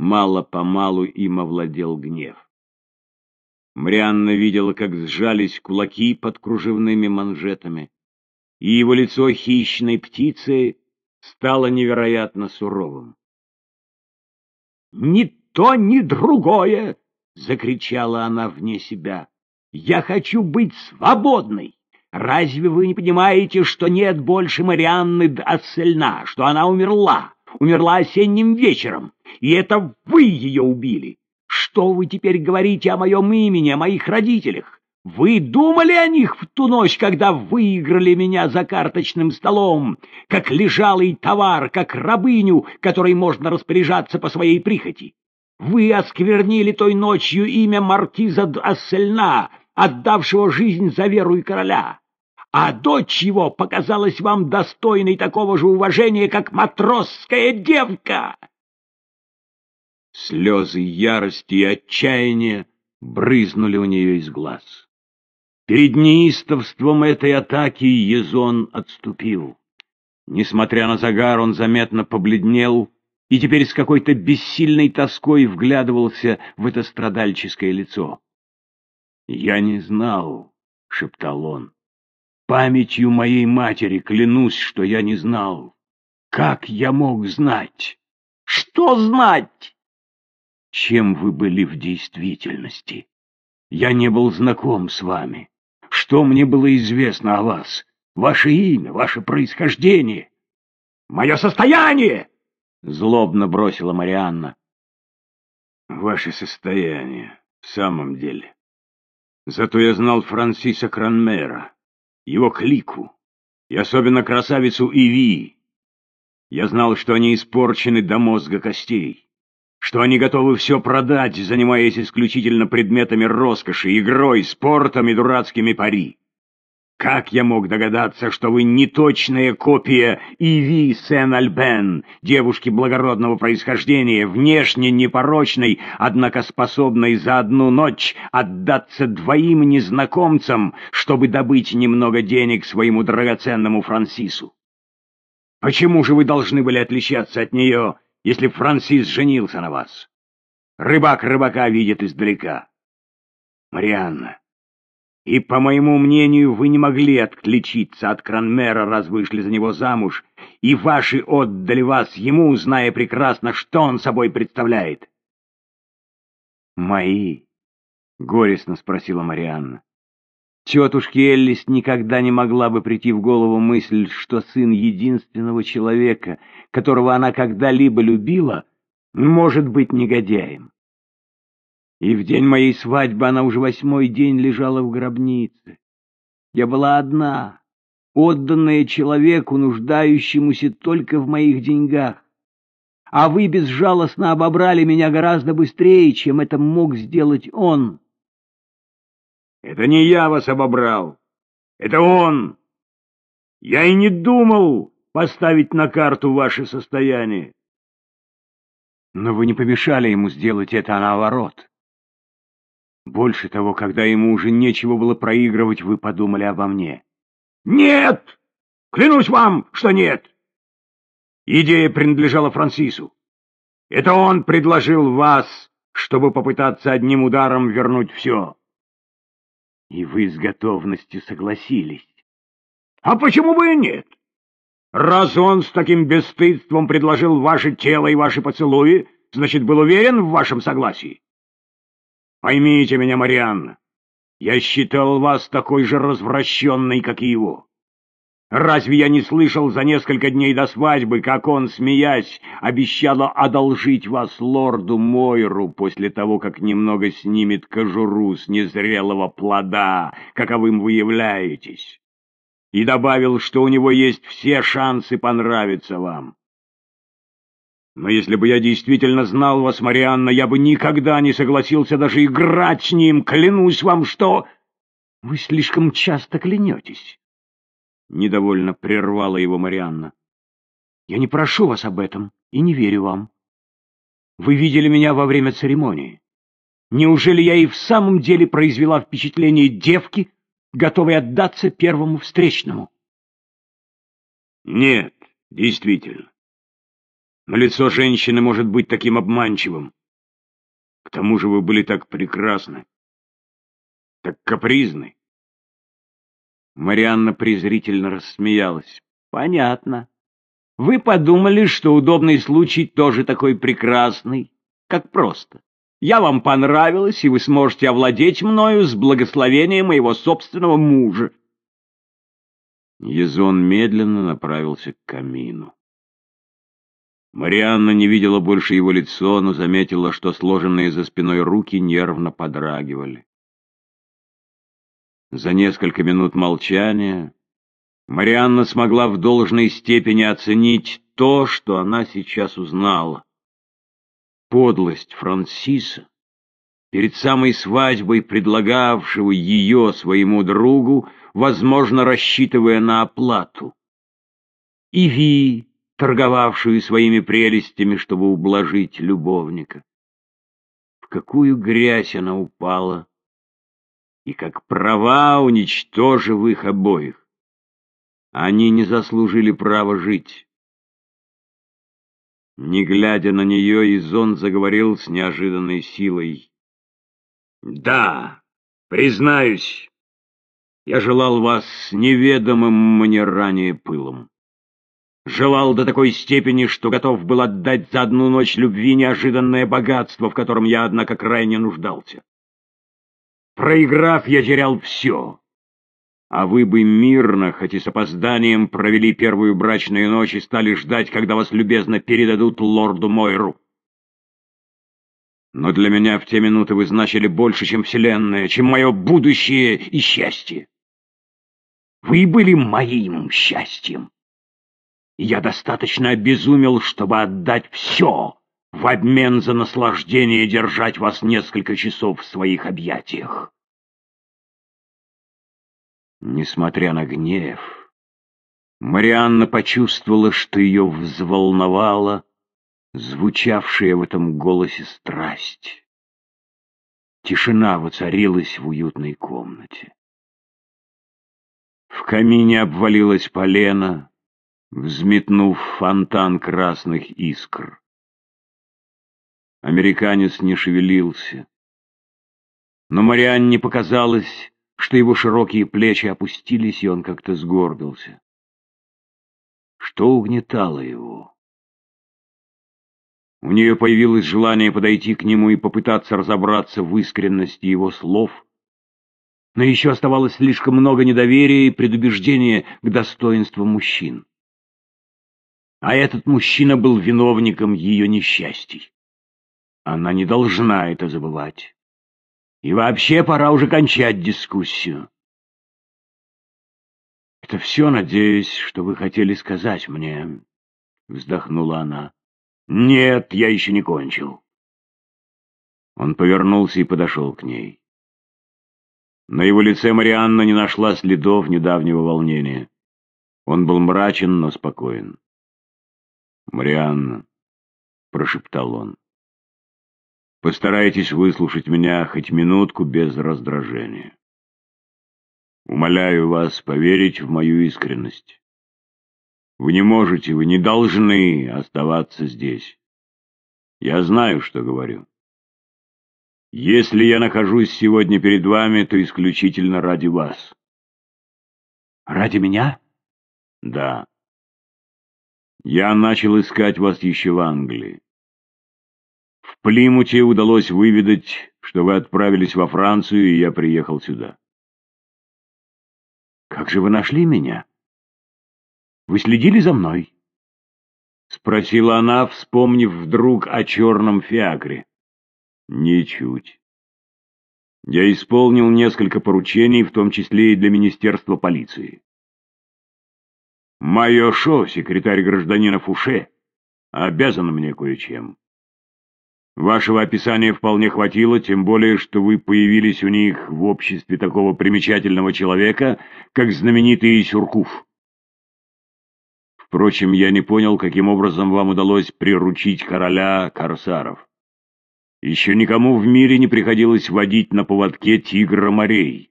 Мало-помалу им овладел гнев. Марианна видела, как сжались кулаки под кружевными манжетами, и его лицо хищной птицы стало невероятно суровым. «Ни то, ни другое!» — закричала она вне себя. «Я хочу быть свободной! Разве вы не понимаете, что нет больше Марианны Ассельна, что она умерла, умерла осенним вечером, и это вы ее убили? Что вы теперь говорите о моем имени, о моих родителях? Вы думали о них в ту ночь, когда выиграли меня за карточным столом, как лежалый товар, как рабыню, которой можно распоряжаться по своей прихоти? Вы осквернили той ночью имя маркиза Ассельна, отдавшего жизнь за веру и короля. А дочь его показалась вам достойной такого же уважения, как матросская девка. Слезы ярости и отчаяния брызнули у нее из глаз. Перед неистовством этой атаки Езон отступил. Несмотря на загар, он заметно побледнел и теперь с какой-то бессильной тоской вглядывался в это страдальческое лицо. «Я не знал», — шептал он. «Памятью моей матери клянусь, что я не знал. Как я мог знать?» «Что знать?» «Чем вы были в действительности? Я не был знаком с вами. Что мне было известно о вас? Ваше имя, ваше происхождение?» «Мое состояние!» — злобно бросила Марианна. «Ваше состояние, в самом деле. Зато я знал Франсиса Кранмера, его клику, и особенно красавицу Иви. Я знал, что они испорчены до мозга костей, что они готовы все продать, занимаясь исключительно предметами роскоши, игрой, спортом и дурацкими пари. Как я мог догадаться, что вы неточная копия Иви Сен-Альбен, девушки благородного происхождения, внешне непорочной, однако способной за одну ночь отдаться двоим незнакомцам, чтобы добыть немного денег своему драгоценному Франсису? Почему же вы должны были отличаться от нее, если Франсис женился на вас? Рыбак рыбака видит издалека. Марианна, и, по моему мнению, вы не могли отличиться от Кранмера, раз вышли за него замуж, и ваши отдали вас ему, зная прекрасно, что он собой представляет. «Мои?» — горестно спросила Марианна. Тетушке Эллис никогда не могла бы прийти в голову мысль, что сын единственного человека, которого она когда-либо любила, может быть негодяем. И в день моей свадьбы она уже восьмой день лежала в гробнице. Я была одна, отданная человеку, нуждающемуся только в моих деньгах. А вы безжалостно обобрали меня гораздо быстрее, чем это мог сделать он. Это не я вас обобрал, это он. Я и не думал поставить на карту ваше состояние. Но вы не помешали ему сделать это наоборот. Больше того, когда ему уже нечего было проигрывать, вы подумали обо мне. Нет! Клянусь вам, что нет! Идея принадлежала Франсису. Это он предложил вас, чтобы попытаться одним ударом вернуть все. И вы с готовностью согласились. А почему бы и нет? Раз он с таким бесстыдством предложил ваше тело и ваши поцелуи, значит, был уверен в вашем согласии. Поймите меня, Марианна, я считал вас такой же развращенной, как и его. Разве я не слышал за несколько дней до свадьбы, как он, смеясь, обещал одолжить вас лорду Мойру после того, как немного снимет кожуру с незрелого плода, каковым вы являетесь, и добавил, что у него есть все шансы понравиться вам. Но если бы я действительно знал вас, Марианна, я бы никогда не согласился даже играть с ним. Клянусь вам, что... Вы слишком часто клянетесь. Недовольно прервала его Марианна. Я не прошу вас об этом и не верю вам. Вы видели меня во время церемонии. Неужели я и в самом деле произвела впечатление девки, готовой отдаться первому встречному? Нет, действительно. Но лицо женщины может быть таким обманчивым. К тому же вы были так прекрасны, так капризны. Марианна презрительно рассмеялась. Понятно. Вы подумали, что удобный случай тоже такой прекрасный, как просто. Я вам понравилась, и вы сможете овладеть мною с благословения моего собственного мужа. Езон медленно направился к камину. Марианна не видела больше его лицо, но заметила, что сложенные за спиной руки нервно подрагивали. За несколько минут молчания Марианна смогла в должной степени оценить то, что она сейчас узнала. Подлость Франсиса, перед самой свадьбой предлагавшего ее своему другу, возможно, рассчитывая на оплату. И Ви, торговавшую своими прелестями, чтобы ублажить любовника. В какую грязь она упала, и как права уничтожив их обоих. Они не заслужили права жить. Не глядя на нее, Изон заговорил с неожиданной силой. «Да, признаюсь, я желал вас с неведомым мне ранее пылом. Желал до такой степени, что готов был отдать за одну ночь любви неожиданное богатство, в котором я, однако, крайне нуждался. Проиграв, я терял все а вы бы мирно, хоть и с опозданием, провели первую брачную ночь и стали ждать, когда вас любезно передадут лорду Мойру. Но для меня в те минуты вы значили больше, чем вселенная, чем мое будущее и счастье. Вы были моим счастьем. Я достаточно обезумел, чтобы отдать все в обмен за наслаждение держать вас несколько часов в своих объятиях. Несмотря на гнев, Марианна почувствовала, что ее взволновала звучавшая в этом голосе страсть. Тишина воцарилась в уютной комнате. В камине обвалилась полена, взметнув фонтан красных искр. Американец не шевелился. Но Марианне показалось, что его широкие плечи опустились, и он как-то сгорбился. Что угнетало его? У нее появилось желание подойти к нему и попытаться разобраться в искренности его слов, но еще оставалось слишком много недоверия и предубеждения к достоинству мужчин. А этот мужчина был виновником ее несчастий. Она не должна это забывать. И вообще пора уже кончать дискуссию. «Это все, надеюсь, что вы хотели сказать мне», — вздохнула она. «Нет, я еще не кончил». Он повернулся и подошел к ней. На его лице Марианна не нашла следов недавнего волнения. Он был мрачен, но спокоен. «Марианна», — прошептал он, Постарайтесь выслушать меня хоть минутку без раздражения. Умоляю вас поверить в мою искренность. Вы не можете, вы не должны оставаться здесь. Я знаю, что говорю. Если я нахожусь сегодня перед вами, то исключительно ради вас. Ради меня? Да. Я начал искать вас еще в Англии. В Плимуте удалось выведать, что вы отправились во Францию, и я приехал сюда. Как же вы нашли меня? Вы следили за мной? Спросила она, вспомнив вдруг о черном фиакре. Ничуть. Я исполнил несколько поручений, в том числе и для Министерства полиции. Майо Шо, секретарь гражданина Фуше, обязан мне кое-чем. Вашего описания вполне хватило, тем более, что вы появились у них в обществе такого примечательного человека, как знаменитый Сюркуф. Впрочем, я не понял, каким образом вам удалось приручить короля корсаров. Еще никому в мире не приходилось водить на поводке тигра морей.